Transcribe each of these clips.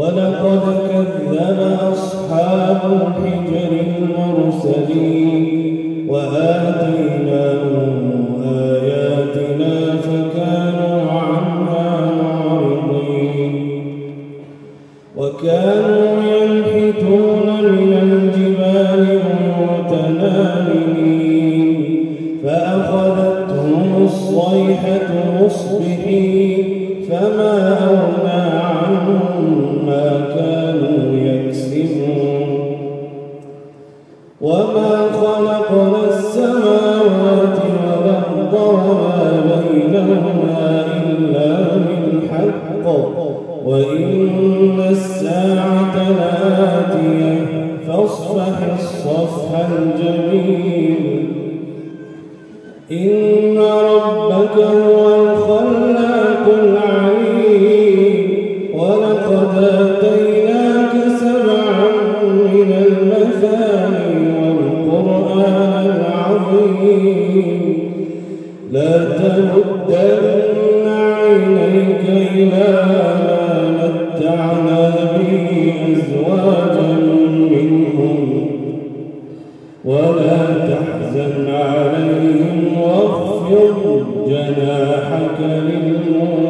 ولا جناحك للمؤمنين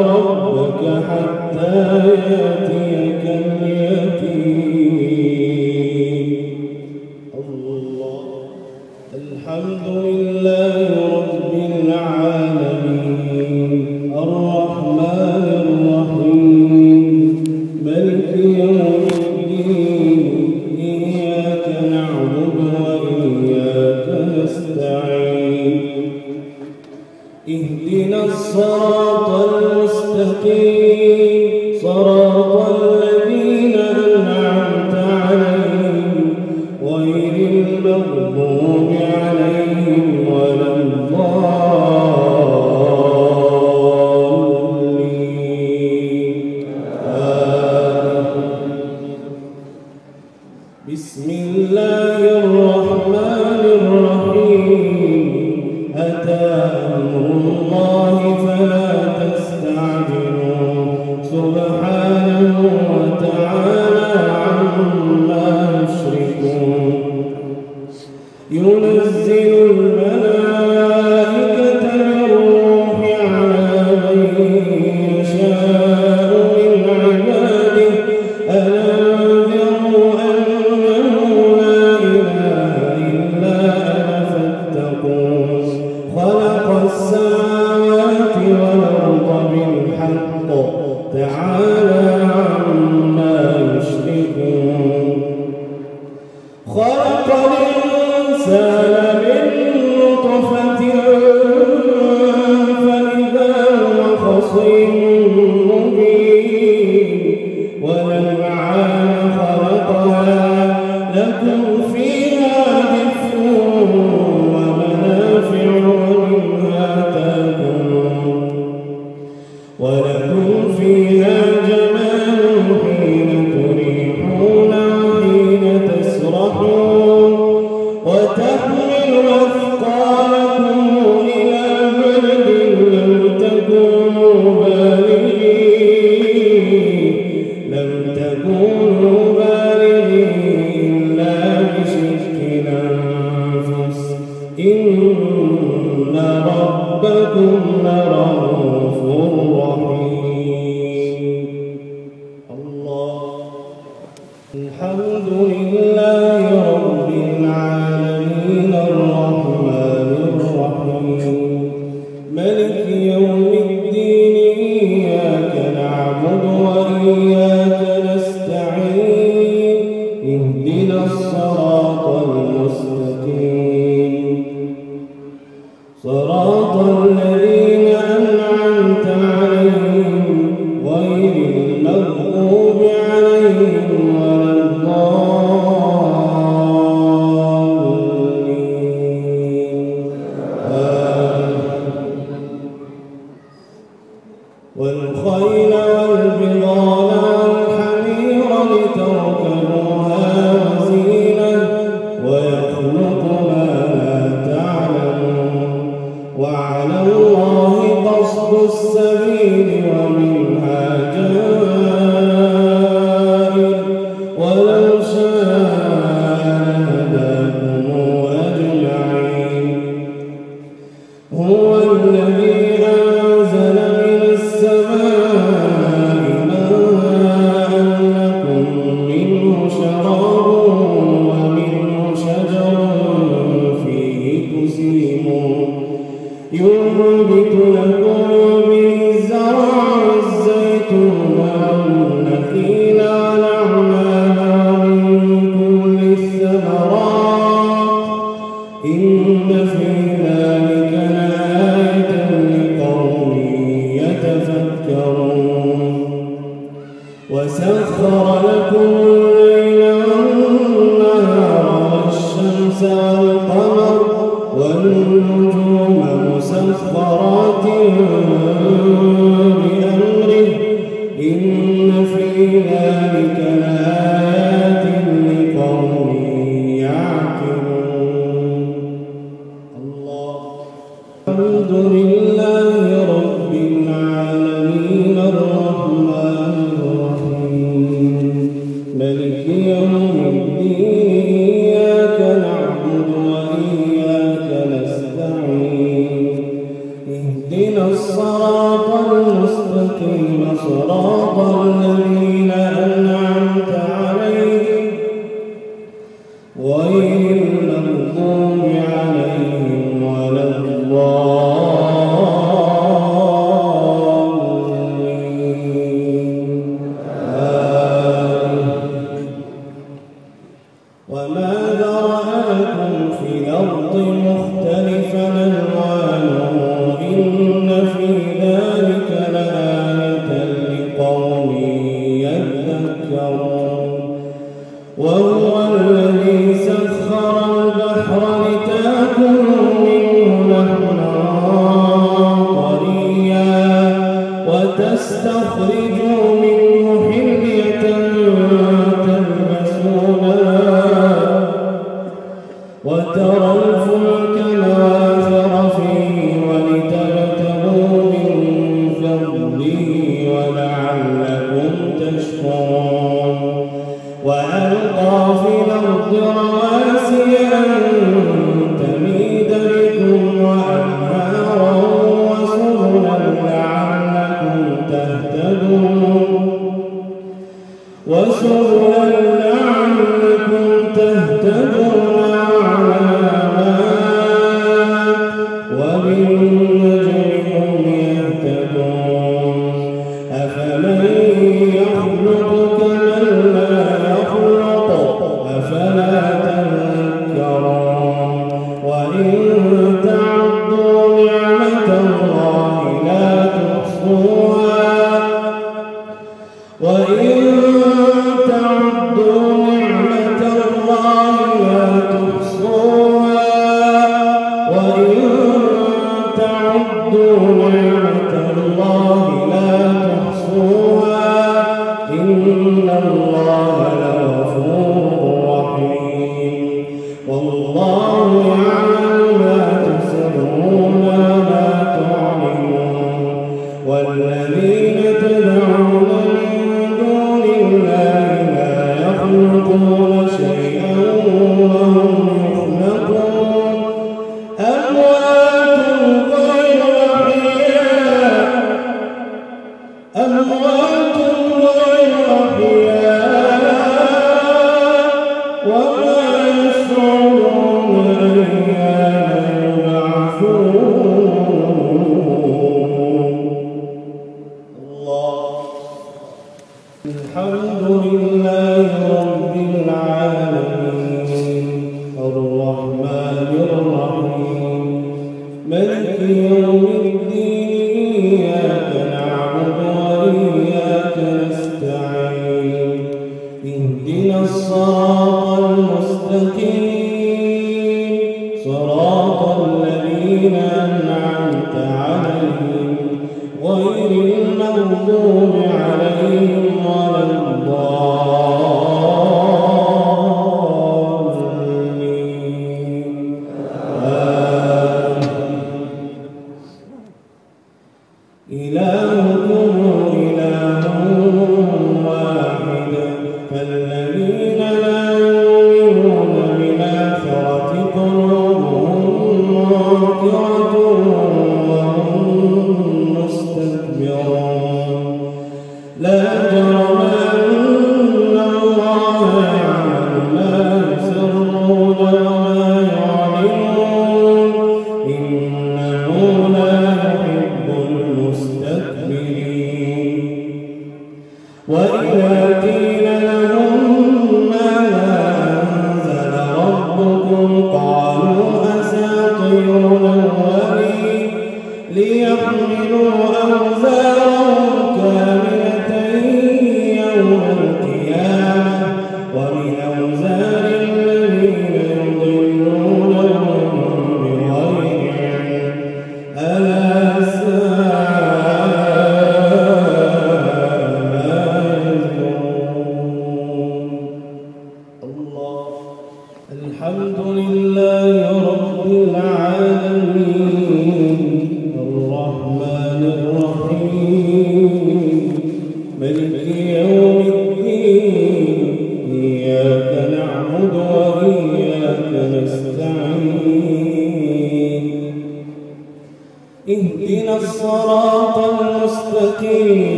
ربك حتى يأتيك اليقين. ولعلكم Lord. الذين أنعمت عليهم غير المغضوب عليهم.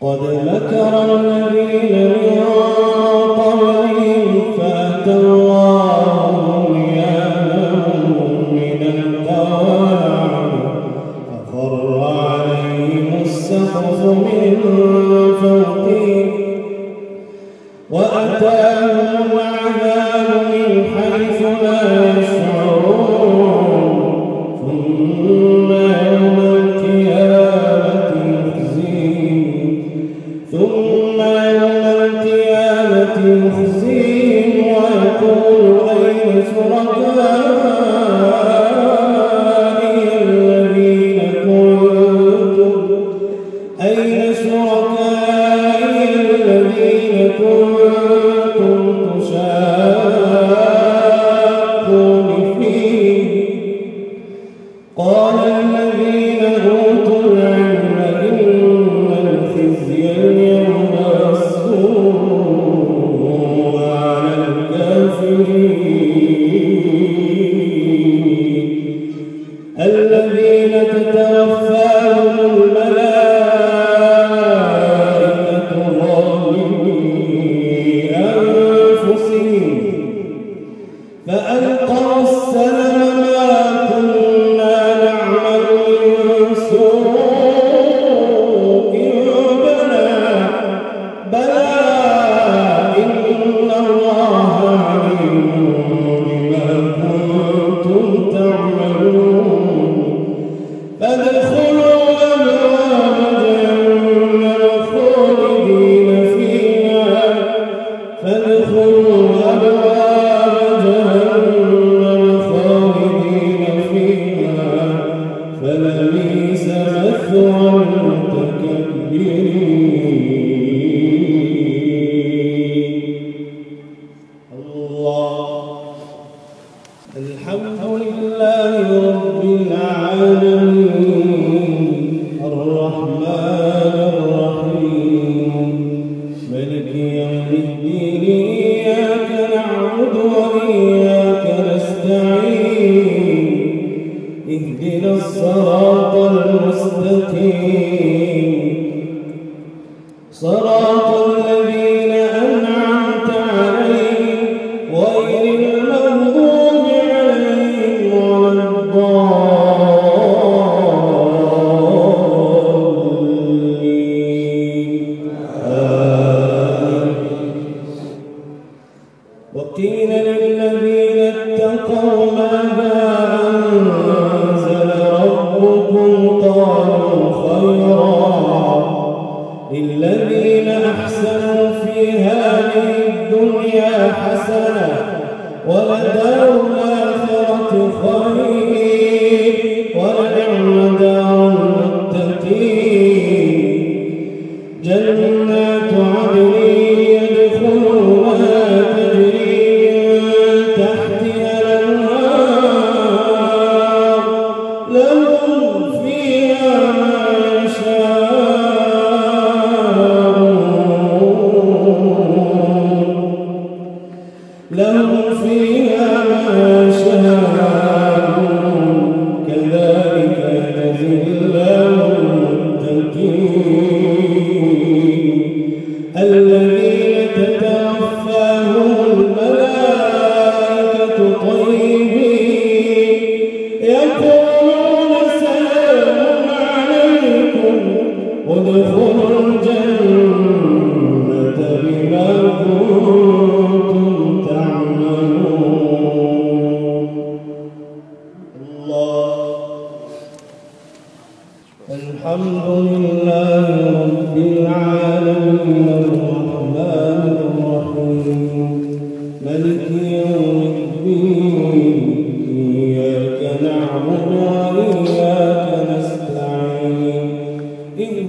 قد مكر الذين من سورة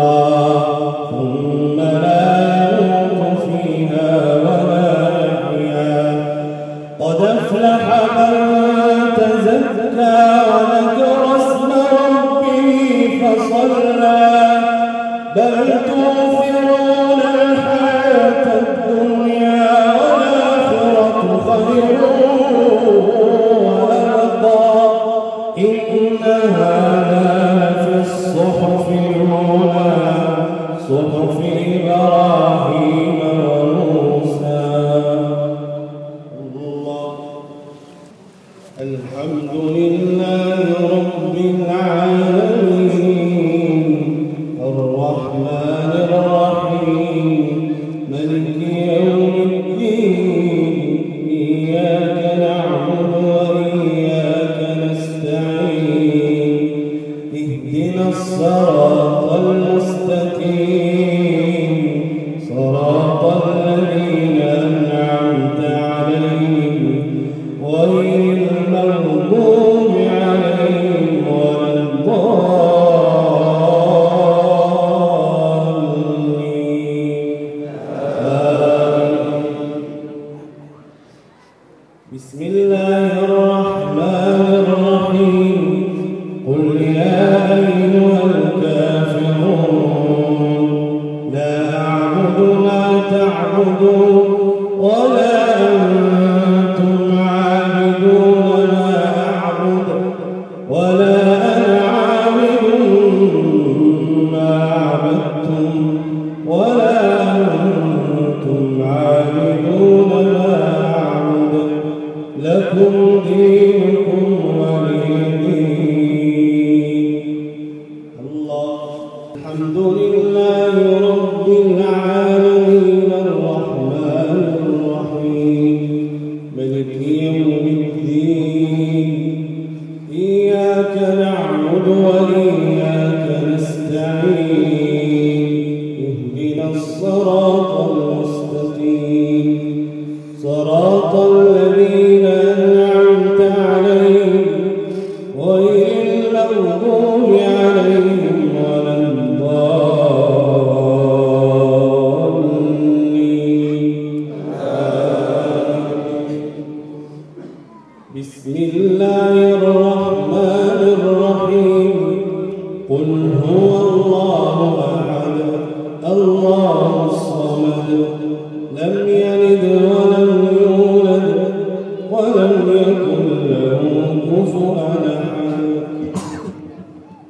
Oh.